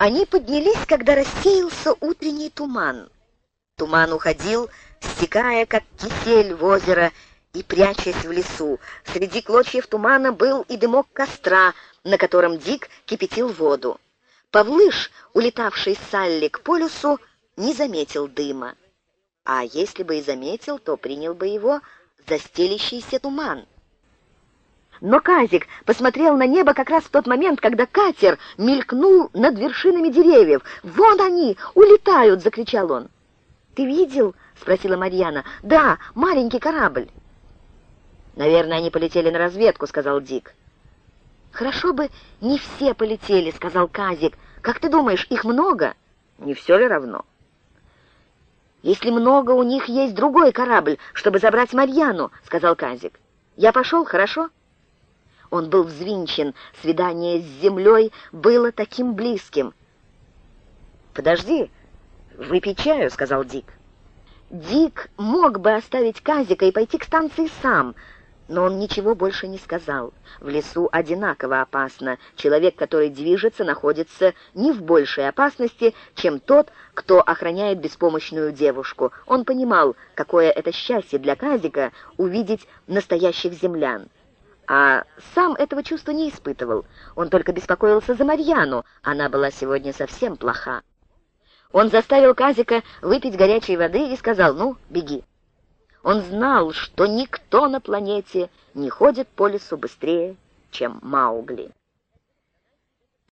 Они поднялись, когда рассеялся утренний туман. Туман уходил, стекая, как кисель в озеро, и прячась в лесу. Среди клочьев тумана был и дымок костра, на котором Дик кипятил воду. Павлыш, улетавший с Салли к полюсу, не заметил дыма. А если бы и заметил, то принял бы его за стелящийся туман. Но Казик посмотрел на небо как раз в тот момент, когда катер мелькнул над вершинами деревьев. «Вон они! Улетают!» — закричал он. «Ты видел?» — спросила Марьяна. «Да, маленький корабль». «Наверное, они полетели на разведку», — сказал Дик. «Хорошо бы не все полетели», — сказал Казик. «Как ты думаешь, их много?» «Не все ли равно?» «Если много, у них есть другой корабль, чтобы забрать Марьяну», — сказал Казик. «Я пошел, хорошо?» Он был взвинчен, свидание с землей было таким близким. «Подожди, выпей чаю», — сказал Дик. Дик мог бы оставить Казика и пойти к станции сам, но он ничего больше не сказал. В лесу одинаково опасно. Человек, который движется, находится не в большей опасности, чем тот, кто охраняет беспомощную девушку. Он понимал, какое это счастье для Казика увидеть настоящих землян а сам этого чувства не испытывал. Он только беспокоился за Марьяну, она была сегодня совсем плоха. Он заставил Казика выпить горячей воды и сказал «Ну, беги». Он знал, что никто на планете не ходит по лесу быстрее, чем Маугли.